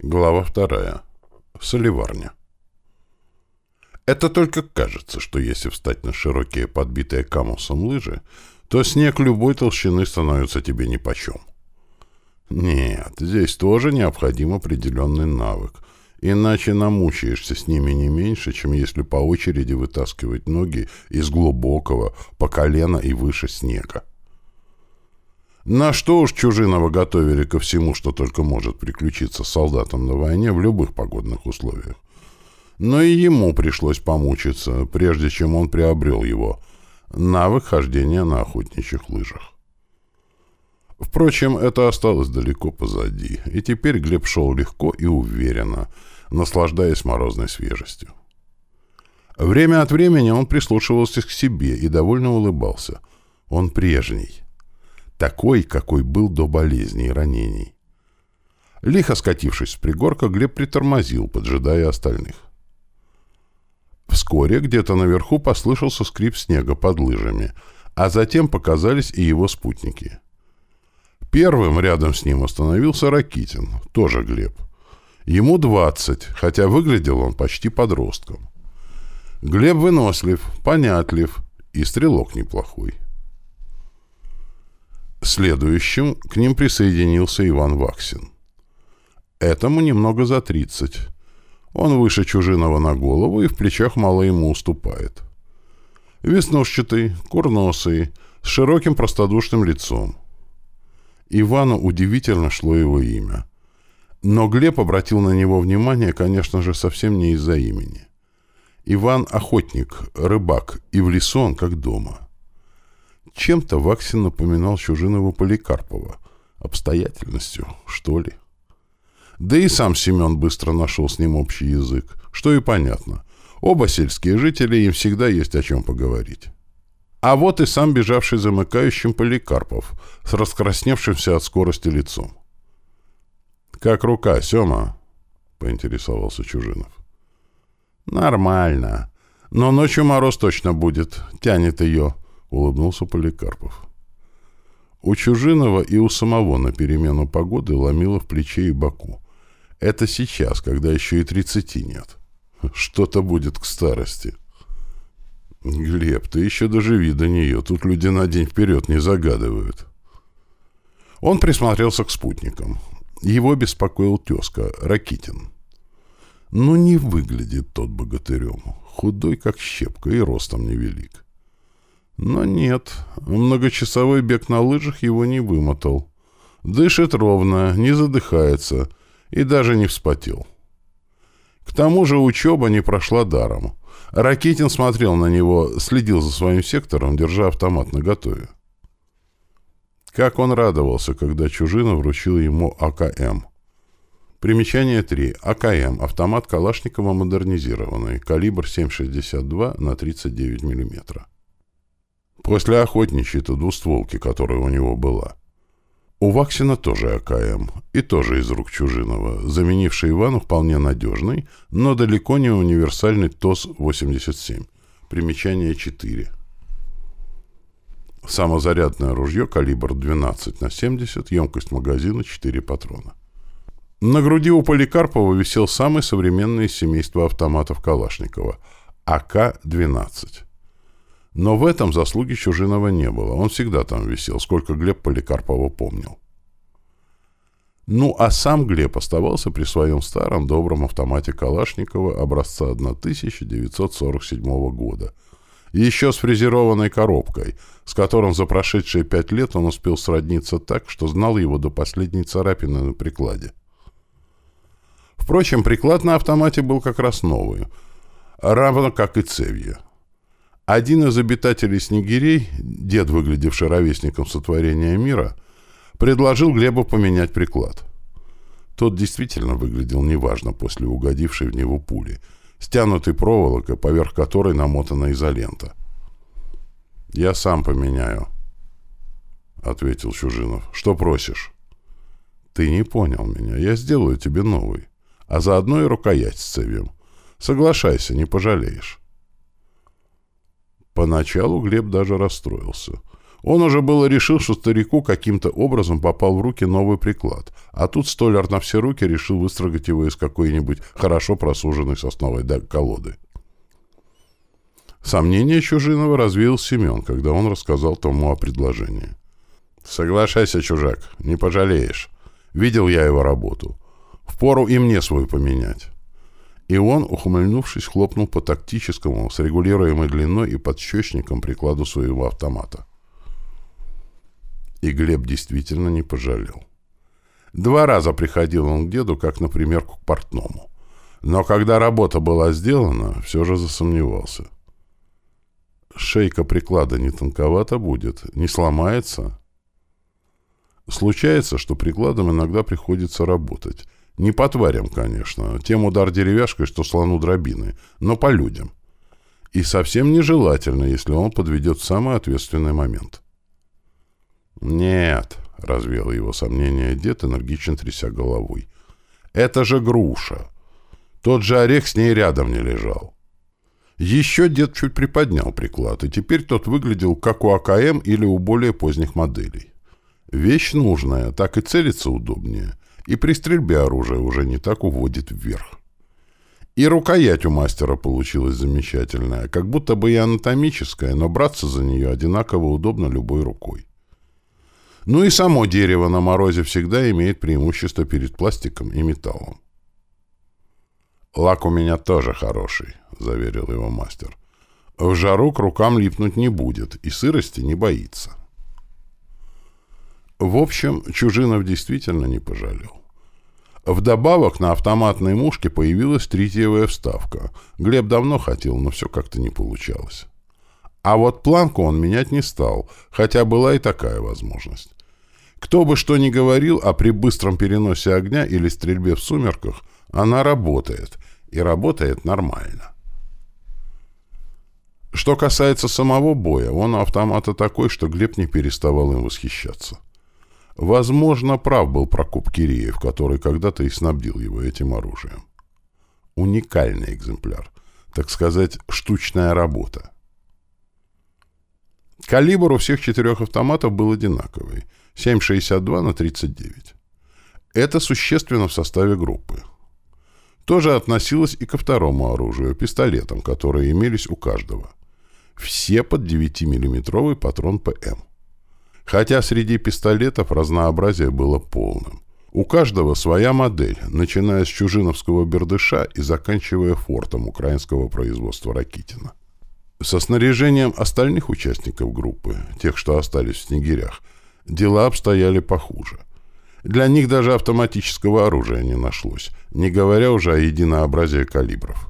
Глава вторая. Соливарня. Это только кажется, что если встать на широкие, подбитые камусом лыжи, то снег любой толщины становится тебе нипочем. Нет, здесь тоже необходим определенный навык, иначе намучаешься с ними не меньше, чем если по очереди вытаскивать ноги из глубокого, по колено и выше снега. На что уж Чужинова готовили ко всему, что только может приключиться с солдатом на войне в любых погодных условиях. Но и ему пришлось помучиться, прежде чем он приобрел его навык хождения на охотничьих лыжах. Впрочем, это осталось далеко позади, и теперь Глеб шел легко и уверенно, наслаждаясь морозной свежестью. Время от времени он прислушивался к себе и довольно улыбался. Он прежний такой, какой был до болезней и ранений. Лихо скатившись с пригорка, Глеб притормозил, поджидая остальных. Вскоре где-то наверху послышался скрип снега под лыжами, а затем показались и его спутники. Первым рядом с ним остановился Ракитин, тоже Глеб. Ему двадцать, хотя выглядел он почти подростком. Глеб вынослив, понятлив и стрелок неплохой. Следующим к ним присоединился Иван Ваксин. Этому немного за тридцать. Он выше Чужиного на голову и в плечах мало ему уступает. Веснушчатый, курносый, с широким простодушным лицом. Ивану удивительно шло его имя. Но Глеб обратил на него внимание, конечно же, совсем не из-за имени. Иван — охотник, рыбак, и в лесу он как дома. Чем-то Ваксин напоминал Чужинова Поликарпова. Обстоятельностью, что ли? Да и сам Семен быстро нашел с ним общий язык, что и понятно. Оба сельские жители, им всегда есть о чем поговорить. А вот и сам бежавший замыкающим Поликарпов с раскрасневшимся от скорости лицом. «Как рука, Сема?» — поинтересовался Чужинов. «Нормально. Но ночью мороз точно будет. Тянет ее. — улыбнулся Поликарпов. У Чужинова и у самого на перемену погоды ломило в плече и боку. Это сейчас, когда еще и тридцати нет. Что-то будет к старости. Глеб, ты еще доживи до нее. Тут люди на день вперед не загадывают. Он присмотрелся к спутникам. Его беспокоил тезка, Ракитин. Но не выглядит тот богатырем. Худой, как щепка, и ростом невелик. Но нет, многочасовой бег на лыжах его не вымотал. Дышит ровно, не задыхается и даже не вспотел. К тому же учеба не прошла даром. Ракетин смотрел на него, следил за своим сектором, держа автомат наготове. Как он радовался, когда Чужина вручил ему АКМ. Примечание 3. АКМ. Автомат Калашникова модернизированный. Калибр 7,62 на 39 мм. После охотничьей-то двустволки, которая у него была. У Ваксина тоже АКМ, и тоже из рук Чужинова, заменивший Ивану вполне надежный, но далеко не универсальный ТОС-87. Примечание 4. Самозарядное ружье, калибр 12 на 70, емкость магазина 4 патрона. На груди у Поликарпова висел самый современный из семейства автоматов Калашникова – АК-12. Но в этом заслуги Чужинова не было. Он всегда там висел, сколько Глеб Поликарпова помнил. Ну, а сам Глеб оставался при своем старом добром автомате Калашникова образца 1947 года. Еще с фрезерованной коробкой, с которым за прошедшие пять лет он успел сродниться так, что знал его до последней царапины на прикладе. Впрочем, приклад на автомате был как раз новый, равно как и цевья. Один из обитателей Снегирей, дед, выглядевший ровесником сотворения мира, предложил Глебу поменять приклад. Тот действительно выглядел неважно после угодившей в него пули, стянутой проволокой, поверх которой намотана изолента. «Я сам поменяю», — ответил Чужинов. «Что просишь?» «Ты не понял меня. Я сделаю тебе новый. А заодно и рукоять с цевьем. Соглашайся, не пожалеешь». Поначалу Глеб даже расстроился. Он уже было решил, что старику каким-то образом попал в руки новый приклад, а тут столяр на все руки решил выстрогать его из какой-нибудь хорошо просуженной сосновой колоды. Сомнение Чужинова развеял Семен, когда он рассказал тому о предложении. «Соглашайся, чужак, не пожалеешь. Видел я его работу. Впору и мне свою поменять». И он, ухмыльнувшись, хлопнул по тактическому, с регулируемой длиной и подщечником прикладу своего автомата. И Глеб действительно не пожалел. Два раза приходил он к деду, как, например, к портному. Но когда работа была сделана, все же засомневался. Шейка приклада не тонковато будет, не сломается. Случается, что прикладом иногда приходится работать. Не по тварям, конечно, тем удар деревяшкой, что слону дробины, но по людям. И совсем нежелательно, если он подведет самый ответственный момент. «Нет», — развеял его сомнение дед, энергично тряся головой. «Это же груша. Тот же орех с ней рядом не лежал». Еще дед чуть приподнял приклад, и теперь тот выглядел как у АКМ или у более поздних моделей. Вещь нужная, так и целиться удобнее, и при стрельбе оружие уже не так уводит вверх. И рукоять у мастера получилась замечательная, как будто бы и анатомическая, но браться за нее одинаково удобно любой рукой. Ну и само дерево на морозе всегда имеет преимущество перед пластиком и металлом. «Лак у меня тоже хороший», — заверил его мастер. «В жару к рукам липнуть не будет и сырости не боится». В общем, Чужинов действительно не пожалел. Вдобавок на автоматной мушке появилась тритиевая вставка. Глеб давно хотел, но все как-то не получалось. А вот планку он менять не стал, хотя была и такая возможность. Кто бы что ни говорил, а при быстром переносе огня или стрельбе в сумерках она работает, и работает нормально. Что касается самого боя, он автомата такой, что Глеб не переставал им восхищаться. Возможно, прав был Прокоп Киреев, который когда-то и снабдил его этим оружием. Уникальный экземпляр, так сказать, штучная работа. Калибр у всех четырех автоматов был одинаковый — 7,62 на 39. Это существенно в составе группы. Тоже относилось и ко второму оружию — пистолетам, которые имелись у каждого. Все под 9-миллиметровый патрон ПМ. Хотя среди пистолетов разнообразие было полным. У каждого своя модель, начиная с чужиновского бердыша и заканчивая фортом украинского производства Ракитина. Со снаряжением остальных участников группы, тех, что остались в снегирях, дела обстояли похуже. Для них даже автоматического оружия не нашлось, не говоря уже о единообразии калибров.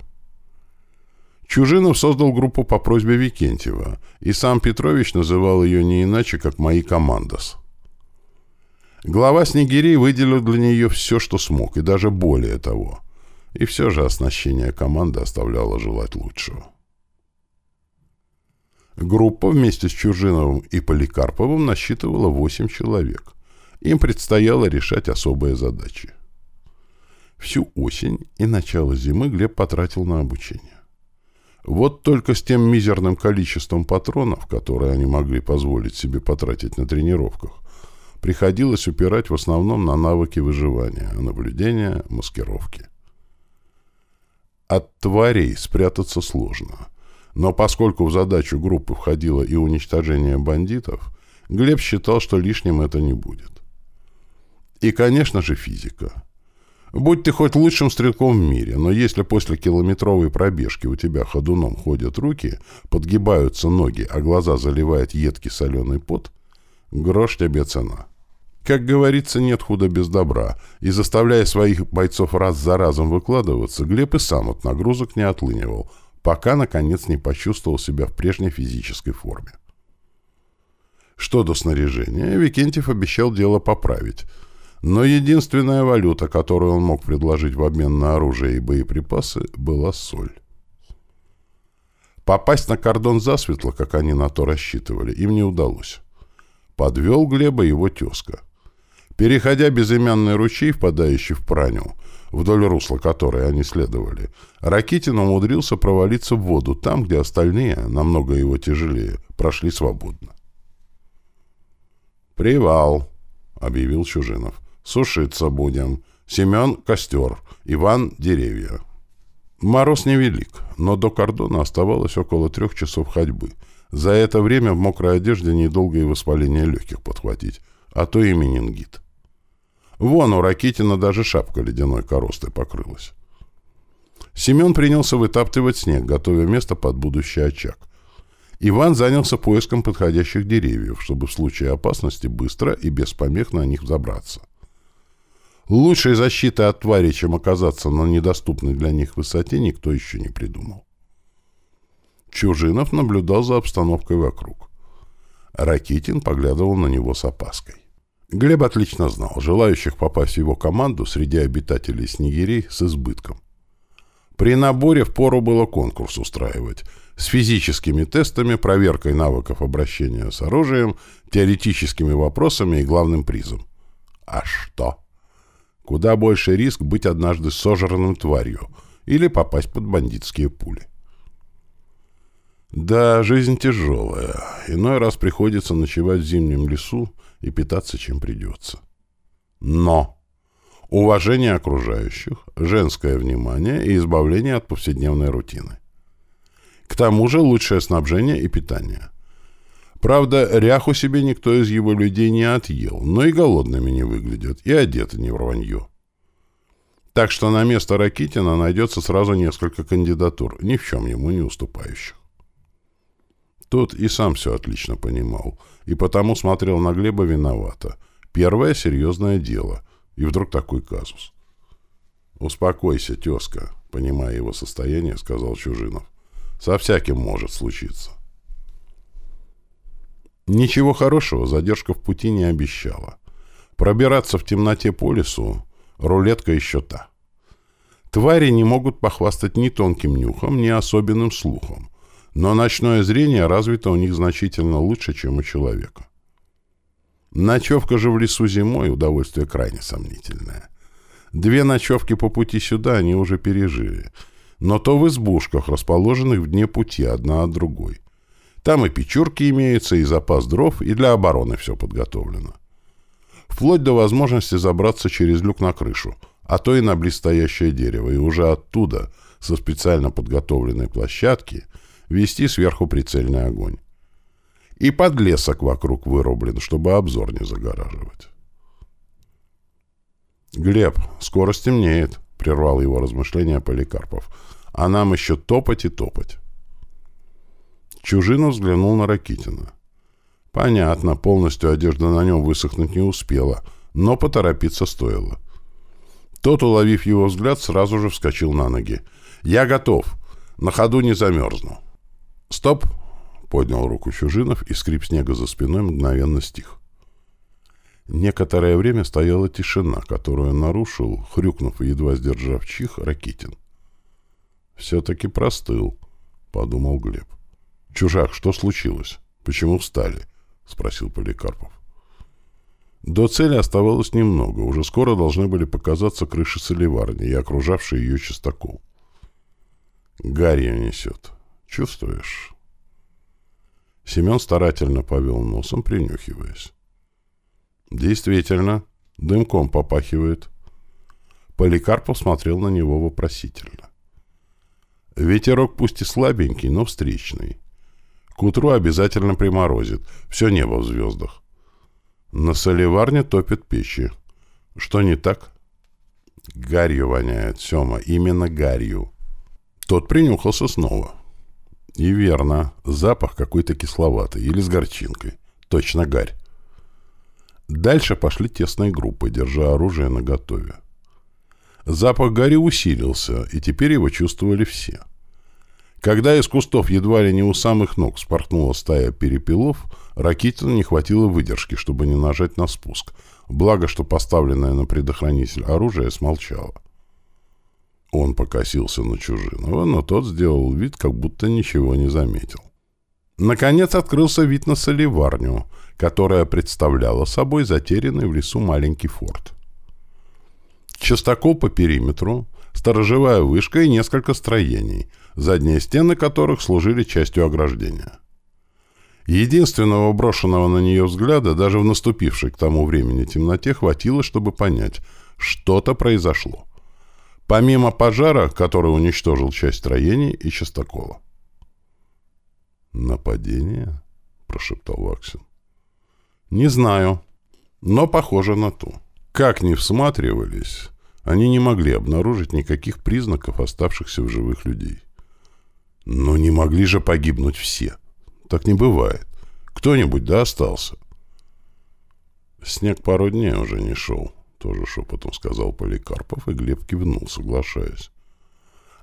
Чужинов создал группу по просьбе Викентьева, и сам Петрович называл ее не иначе, как «Мои командос». Глава Снегирей выделил для нее все, что смог, и даже более того. И все же оснащение команды оставляло желать лучшего. Группа вместе с Чужиновым и Поликарповым насчитывала 8 человек. Им предстояло решать особые задачи. Всю осень и начало зимы Глеб потратил на обучение. Вот только с тем мизерным количеством патронов, которые они могли позволить себе потратить на тренировках, приходилось упирать в основном на навыки выживания, наблюдения, маскировки. От тварей спрятаться сложно. Но поскольку в задачу группы входило и уничтожение бандитов, Глеб считал, что лишним это не будет. И, конечно же, физика. Будь ты хоть лучшим стрелком в мире, но если после километровой пробежки у тебя ходуном ходят руки, подгибаются ноги, а глаза заливает едкий соленый пот, грош тебе цена. Как говорится, нет худа без добра, и заставляя своих бойцов раз за разом выкладываться, Глеб и сам от нагрузок не отлынивал, пока, наконец, не почувствовал себя в прежней физической форме. Что до снаряжения, Викентьев обещал дело поправить — но единственная валюта, которую он мог предложить в обмен на оружие и боеприпасы, была соль. Попасть на кордон засветло, как они на то рассчитывали, им не удалось. Подвел Глеба его тезка. Переходя безымянный ручей, впадающий в Праню, вдоль русла которой они следовали, Ракитин умудрился провалиться в воду там, где остальные, намного его тяжелее, прошли свободно. «Привал», — объявил Чужинов. «Сушиться будем. Семен — костер, Иван — деревья». Мороз невелик, но до кордона оставалось около трех часов ходьбы. За это время в мокрой одежде недолго и воспаление легких подхватить, а то и менингит. Вон у Ракитина даже шапка ледяной коростой покрылась. Семен принялся вытаптывать снег, готовя место под будущий очаг. Иван занялся поиском подходящих деревьев, чтобы в случае опасности быстро и без помех на них взобраться. Лучшей защиты от твари, чем оказаться на недоступной для них высоте, никто еще не придумал. Чужинов наблюдал за обстановкой вокруг. Ракитин поглядывал на него с опаской. Глеб отлично знал, желающих попасть в его команду среди обитателей снегирей с избытком. При наборе впору было конкурс устраивать с физическими тестами, проверкой навыков обращения с оружием, теоретическими вопросами и главным призом. А что? Куда больше риск быть однажды сожранным тварью или попасть под бандитские пули. Да, жизнь тяжелая. Иной раз приходится ночевать в зимнем лесу и питаться чем придется. Но уважение окружающих, женское внимание и избавление от повседневной рутины. К тому же лучшее снабжение и питание. Правда, ряху себе никто из его людей не отъел, но и голодными не выглядят, и одеты не в рванье. Так что на место Ракитина найдется сразу несколько кандидатур, ни в чем ему не уступающих. Тот и сам все отлично понимал, и потому смотрел на Глеба виновато. Первое серьезное дело, и вдруг такой казус. «Успокойся, тезка», — понимая его состояние, сказал Чужинов. «Со всяким может случиться». Ничего хорошего задержка в пути не обещала. Пробираться в темноте по лесу — рулетка еще та. Твари не могут похвастать ни тонким нюхом, ни особенным слухом, но ночное зрение развито у них значительно лучше, чем у человека. Ночевка же в лесу зимой — удовольствие крайне сомнительное. Две ночевки по пути сюда они уже пережили, но то в избушках, расположенных в дне пути одна от другой. Там и печурки имеются, и запас дров, и для обороны все подготовлено. Вплоть до возможности забраться через люк на крышу, а то и на близстоящее дерево, и уже оттуда, со специально подготовленной площадки, вести сверху прицельный огонь. И подлесок вокруг вырублен, чтобы обзор не загораживать. «Глеб, скоро стемнеет», — прервал его размышления Поликарпов. «А нам еще топать и топать». Чужинов взглянул на Ракитина. Понятно, полностью одежда на нем высохнуть не успела, но поторопиться стоило. Тот, уловив его взгляд, сразу же вскочил на ноги. «Я готов. На ходу не замерзну». «Стоп!» — поднял руку Чужинов, и скрип снега за спиной мгновенно стих. Некоторое время стояла тишина, которую нарушил, хрюкнув и едва сдержав чих, Ракитин. «Все-таки простыл», — подумал Глеб. «Чужак, что случилось? Почему встали?» — спросил Поликарпов. До цели оставалось немного. Уже скоро должны были показаться крыши соливарни и окружавший ее частокол. Гарью несет. Чувствуешь? Семен старательно повел носом, принюхиваясь. Действительно, дымком попахивает. Поликарпов смотрел на него вопросительно. Ветерок пусть и слабенький, но встречный. К утру обязательно приморозит. Все небо в звездах. На соливарне топят печи. Что не так? Гарью воняет, Сема, именно гарью. Тот принюхался снова. И верно, запах какой-то кисловатый или с горчинкой. Точно гарь. Дальше пошли тесные группы, держа оружие наготове. Запах гари усилился, и теперь его чувствовали все. Когда из кустов едва ли не у самых ног спорхнула стая перепелов, Ракитину не хватило выдержки, чтобы не нажать на спуск. Благо, что поставленное на предохранитель оружие смолчало. Он покосился на Чужинова, но тот сделал вид, как будто ничего не заметил. Наконец открылся вид на соливарню, которая представляла собой затерянный в лесу маленький форт. Частокол по периметру, сторожевая вышка и несколько строений, задние стены которых служили частью ограждения. Единственного брошенного на нее взгляда, даже в наступившей к тому времени темноте, хватило, чтобы понять, что-то произошло. Помимо пожара, который уничтожил часть строений и частокола. «Нападение?» — прошептал Ваксин. «Не знаю, но похоже на то. Как ни всматривались, они не могли обнаружить никаких признаков оставшихся в живых людей. Но не могли же погибнуть все. Так не бывает. Кто-нибудь да остался. Снег пару дней уже не шел, тоже шепотом сказал Поликарпов, и Глеб кивнул, соглашаясь.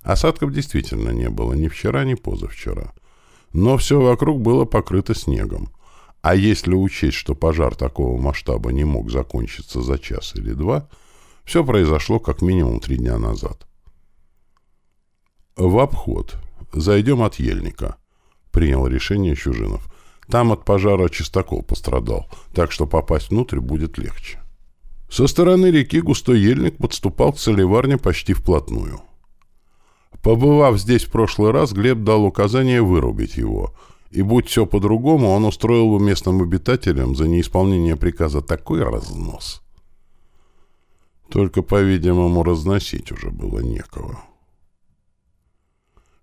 Осадков действительно не было ни вчера, ни позавчера. Но все вокруг было покрыто снегом. А если учесть, что пожар такого масштаба не мог закончиться за час или два, все произошло как минимум три дня назад. «В обход. Зайдем от ельника», — принял решение Чужинов. «Там от пожара чистокол пострадал, так что попасть внутрь будет легче». Со стороны реки густой ельник подступал к солеварне почти вплотную. Побывав здесь в прошлый раз, Глеб дал указание вырубить его, и будь все по-другому, он устроил бы местным обитателям за неисполнение приказа такой разнос. Только, по-видимому, разносить уже было некого.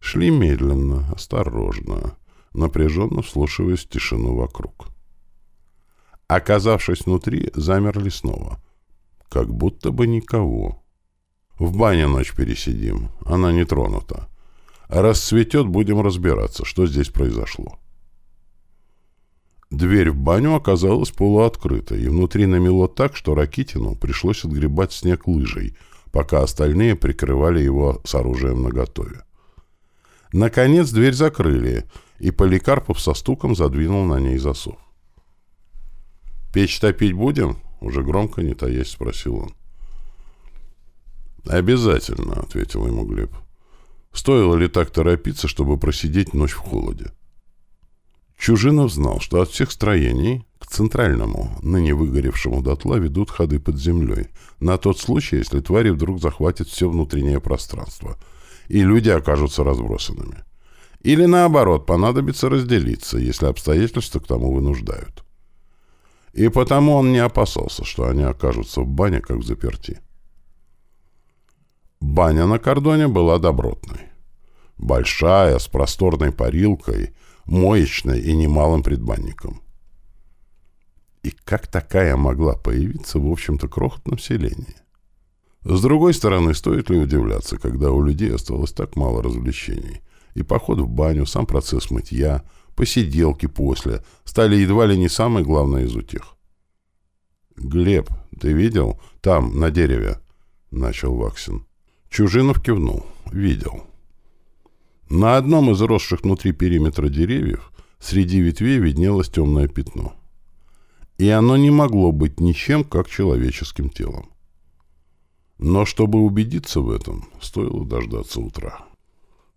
Шли медленно, осторожно, напряженно вслушиваясь в тишину вокруг. Оказавшись внутри, замерли снова. Как будто бы никого. В бане ночь пересидим, она не тронута. А раз цветет, будем разбираться, что здесь произошло. Дверь в баню оказалась полуоткрытой, и внутри намело так, что Ракитину пришлось отгребать снег лыжей, пока остальные прикрывали его с оружием наготове. Наконец дверь закрыли, и Поликарпов со стуком задвинул на ней засов. «Печь топить будем?» — уже громко, не таясь, спросил он. «Обязательно», — ответил ему Глеб. «Стоило ли так торопиться, чтобы просидеть ночь в холоде?» Чужинов знал, что от всех строений к центральному, ныне выгоревшему дотла, ведут ходы под землей, на тот случай, если твари вдруг захватят все внутреннее пространство — и люди окажутся разбросанными. Или наоборот, понадобится разделиться, если обстоятельства к тому вынуждают. И потому он не опасался, что они окажутся в бане, как в заперти. Баня на кордоне была добротной. Большая, с просторной парилкой, моечной и немалым предбанником. И как такая могла появиться в общем-то крохотном селении? С другой стороны, стоит ли удивляться, когда у людей осталось так мало развлечений? И поход в баню, сам процесс мытья, посиделки после стали едва ли не самой главной из утех. «Глеб, ты видел? Там, на дереве», — начал Ваксин. Чужинов кивнул. «Видел». На одном из росших внутри периметра деревьев среди ветвей виднелось темное пятно. И оно не могло быть ничем, как человеческим телом. Но чтобы убедиться в этом, стоило дождаться утра.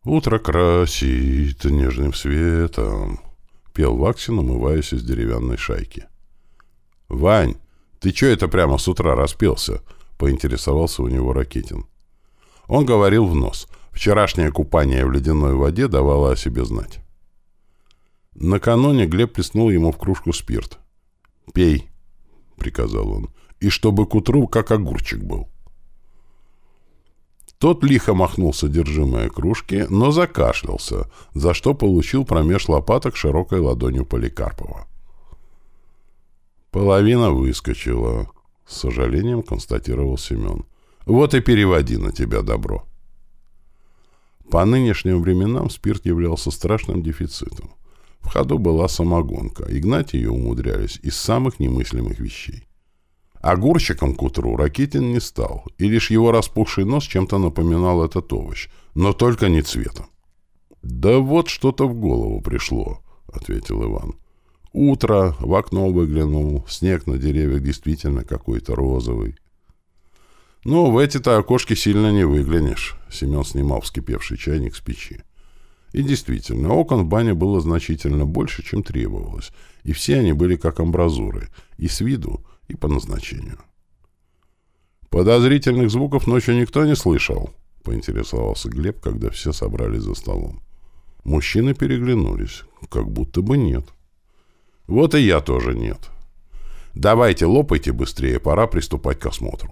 «Утро красит нежным светом», — пел Ваксин, умываясь из деревянной шайки. «Вань, ты чё это прямо с утра распелся?» — поинтересовался у него Ракетин. Он говорил в нос. Вчерашнее купание в ледяной воде давало о себе знать. Накануне Глеб плеснул ему в кружку спирт. «Пей», — приказал он, — «и чтобы к утру как огурчик был». Тот лихо махнул содержимое кружки, но закашлялся, за что получил промеж лопаток широкой ладонью Поликарпова. Половина выскочила, с сожалением констатировал Семен. Вот и переводи на тебя добро. По нынешним временам спирт являлся страшным дефицитом. В ходу была самогонка, и гнать ее умудрялись из самых немыслимых вещей. Огурчиком к утру Ракитин не стал, и лишь его распухший нос чем-то напоминал этот овощ, но только не цветом. «Да вот что-то в голову пришло», — ответил Иван. «Утро, в окно выглянул, снег на деревьях действительно какой-то розовый». «Ну, в эти-то окошки сильно не выглянешь», — Семен снимал вскипевший чайник с печи. И действительно, окон в бане было значительно больше, чем требовалось, и все они были как амбразуры, и с виду, и по назначению. «Подозрительных звуков ночью никто не слышал?» — поинтересовался Глеб, когда все собрались за столом. Мужчины переглянулись. Как будто бы нет. Вот и я тоже нет. Давайте, лопайте быстрее, пора приступать к осмотру.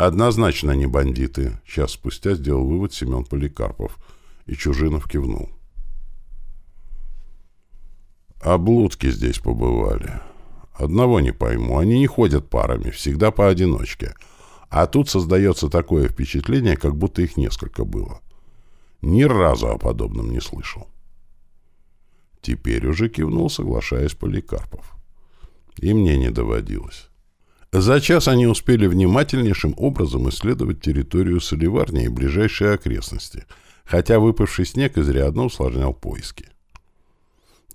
Однозначно не бандиты. Сейчас спустя сделал вывод Семен Поликарпов. И Чужинов кивнул. Облудки здесь побывали. Одного не пойму. Они не ходят парами, всегда поодиночке. А тут создается такое впечатление, как будто их несколько было. Ни разу о подобном не слышал. Теперь уже кивнул, соглашаясь Поликарпов. И мне не доводилось. За час они успели внимательнейшим образом исследовать территорию Соливарни и ближайшие окрестности, хотя выпавший снег изрядно усложнял поиски.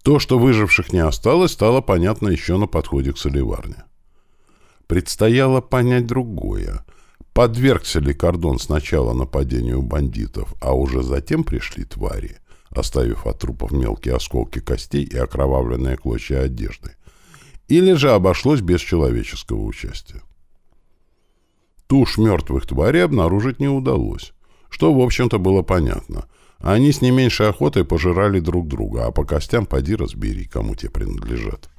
То, что выживших не осталось, стало понятно еще на подходе к Соливарне. Предстояло понять другое. Подвергся ли кордон сначала нападению бандитов, а уже затем пришли твари, оставив от трупов мелкие осколки костей и окровавленные клочья одежды, или же обошлось без человеческого участия. Туш мертвых тварей обнаружить не удалось, что, в общем-то, было понятно. Они с не меньшей охотой пожирали друг друга, а по костям поди разбери, кому те принадлежат.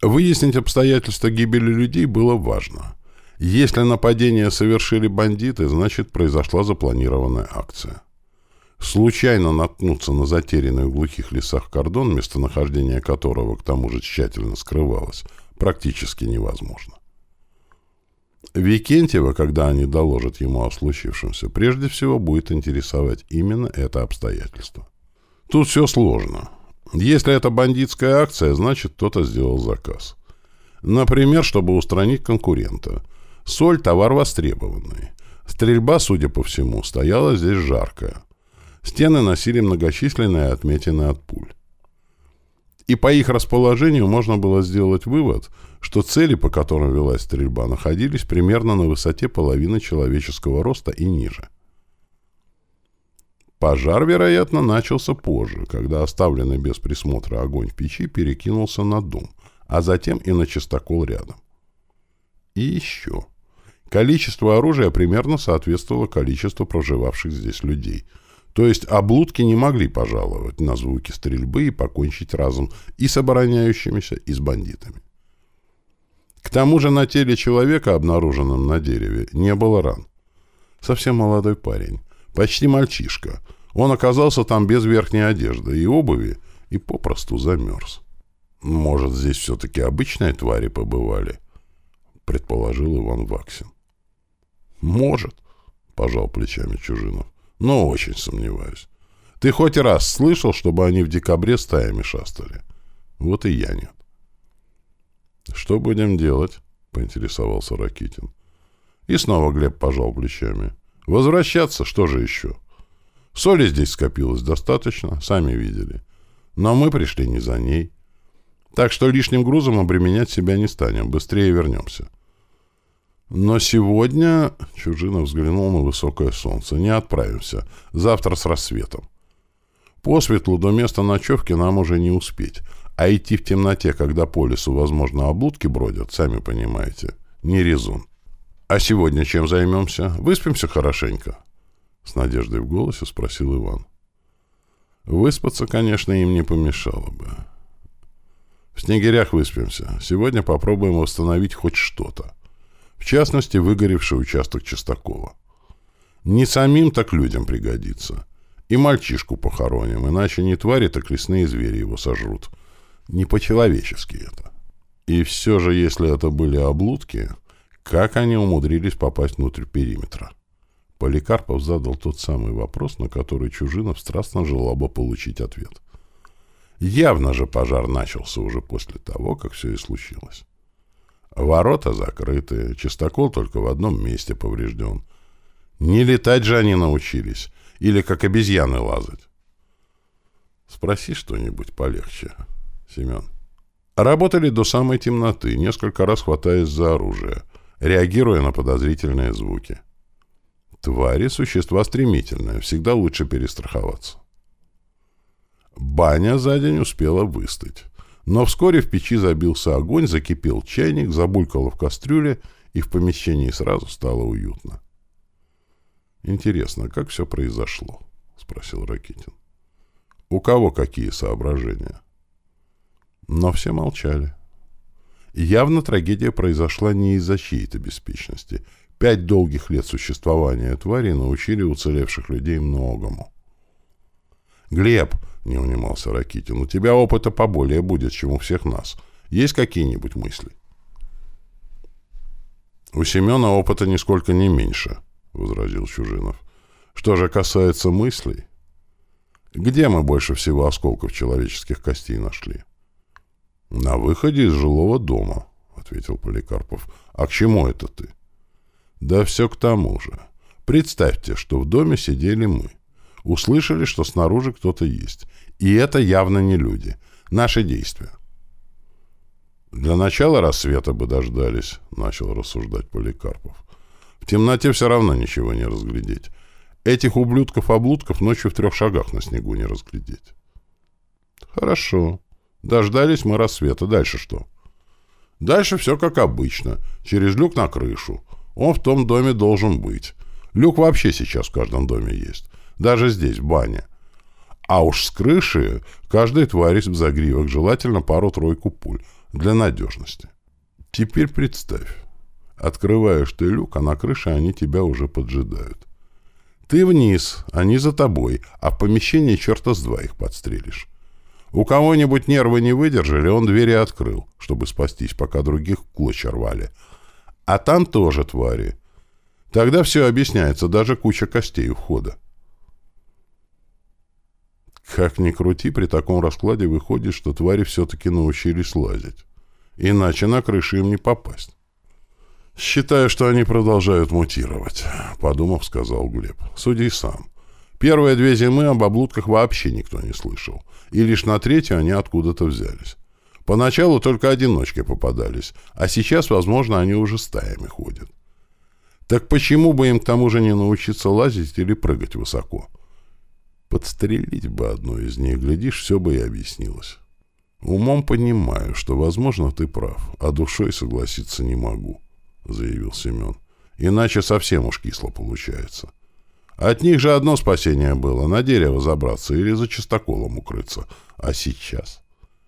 Выяснить обстоятельства гибели людей было важно. Если нападение совершили бандиты, значит, произошла запланированная акция. Случайно наткнуться на затерянный в глухих лесах кордон, местонахождение которого к тому же тщательно скрывалось, практически невозможно. Викентьева, когда они доложат ему о случившемся, прежде всего будет интересовать именно это обстоятельство. Тут все сложно. Если это бандитская акция, значит кто-то сделал заказ. Например, чтобы устранить конкурента. Соль – товар востребованный. Стрельба, судя по всему, стояла здесь жаркая. Стены носили многочисленные отметины от пуль. И по их расположению можно было сделать вывод, что цели, по которым велась стрельба, находились примерно на высоте половины человеческого роста и ниже. Пожар, вероятно, начался позже, когда оставленный без присмотра огонь в печи перекинулся на дом, а затем и на чистокол рядом. И еще. Количество оружия примерно соответствовало количеству проживавших здесь людей – то есть облудки не могли пожаловать на звуки стрельбы и покончить разом и с обороняющимися, и с бандитами. К тому же на теле человека, обнаруженном на дереве, не было ран. Совсем молодой парень, почти мальчишка. Он оказался там без верхней одежды и обуви и попросту замерз. «Может, здесь все-таки обычные твари побывали?» — предположил Иван Ваксин. «Может», — пожал плечами Чужинов. Но очень сомневаюсь. Ты хоть раз слышал, чтобы они в декабре стаями шастали? Вот и я нет. Что будем делать? Поинтересовался Ракитин. И снова Глеб пожал плечами. Возвращаться, что же еще? Соли здесь скопилось достаточно, сами видели. Но мы пришли не за ней. Так что лишним грузом обременять себя не станем, быстрее вернемся. Но сегодня, Чужинов взглянул на высокое солнце, не отправимся. Завтра с рассветом. По светлу до места ночевки нам уже не успеть. А идти в темноте, когда по лесу, возможно, облудки бродят, сами понимаете, не резон. А сегодня чем займемся? Выспимся хорошенько? С надеждой в голосе спросил Иван. Выспаться, конечно, им не помешало бы. В снегирях выспимся. Сегодня попробуем восстановить хоть что-то. В частности, выгоревший участок Чистакова. Не самим, так людям пригодится. И мальчишку похороним, иначе не твари, так лесные звери его сожрут. Не по-человечески это. И все же, если это были облудки, как они умудрились попасть внутрь периметра? Поликарпов задал тот самый вопрос, на который Чужинов страстно желал бы получить ответ. Явно же пожар начался уже после того, как все и случилось. Ворота закрыты, чистокол только в одном месте поврежден. Не летать же они научились. Или как обезьяны лазать. Спроси что-нибудь полегче, Семен. Работали до самой темноты, несколько раз хватаясь за оружие, реагируя на подозрительные звуки. Твари — существа стремительные, всегда лучше перестраховаться. Баня за день успела выстыть. Но вскоре в печи забился огонь, закипел чайник, забулькало в кастрюле, и в помещении сразу стало уютно. «Интересно, как все произошло?» — спросил Ракитин. У кого какие соображения? Но все молчали. Явно трагедия произошла не из-за чьей-то беспечности. Пять долгих лет существования твари научили уцелевших людей многому. «Глеб», — не унимался Ракитин, — «у тебя опыта поболее будет, чем у всех нас. Есть какие-нибудь мысли?» «У Семена опыта нисколько не меньше», — возразил Чужинов. «Что же касается мыслей, где мы больше всего осколков человеческих костей нашли?» «На выходе из жилого дома», — ответил Поликарпов. «А к чему это ты?» «Да все к тому же. Представьте, что в доме сидели мы. Услышали, что снаружи кто-то есть. И это явно не люди. Наши действия. «Для начала рассвета бы дождались», — начал рассуждать Поликарпов. «В темноте все равно ничего не разглядеть. Этих ублюдков-облудков ночью в трех шагах на снегу не разглядеть». «Хорошо. Дождались мы рассвета. Дальше что?» «Дальше все как обычно. Через люк на крышу. Он в том доме должен быть. Люк вообще сейчас в каждом доме есть. Даже здесь, в бане. А уж с крыши каждой твари в загривок желательно пару-тройку пуль для надежности. Теперь представь. Открываешь ты люк, а на крыше они тебя уже поджидают. Ты вниз, они за тобой, а в помещении черта с два их подстрелишь. У кого-нибудь нервы не выдержали, он двери открыл, чтобы спастись, пока других клочья рвали. А там тоже твари. Тогда все объясняется, даже куча костей у входа. Как ни крути, при таком раскладе выходит, что твари все-таки научились лазить. Иначе на крышу им не попасть. «Считаю, что они продолжают мутировать», — подумав, сказал Глеб. «Суди сам. Первые две зимы об облудках вообще никто не слышал. И лишь на третью они откуда-то взялись. Поначалу только одиночки попадались, а сейчас, возможно, они уже стаями ходят. Так почему бы им к тому же не научиться лазить или прыгать высоко? Подстрелить бы одну из них, глядишь, все бы и объяснилось. Умом понимаю, что, возможно, ты прав, а душой согласиться не могу, — заявил Семен. Иначе совсем уж кисло получается. От них же одно спасение было — на дерево забраться или за чистоколом укрыться. А сейчас?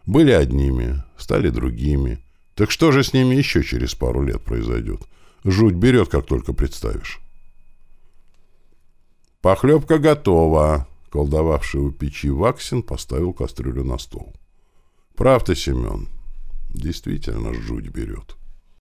Были одними, стали другими. Так что же с ними еще через пару лет произойдет? Жуть берет, как только представишь. «Похлебка готова!» Колдовавший у печи Ваксин поставил кастрюлю на стол. «Прав ты, Семен. Действительно, жуть берет».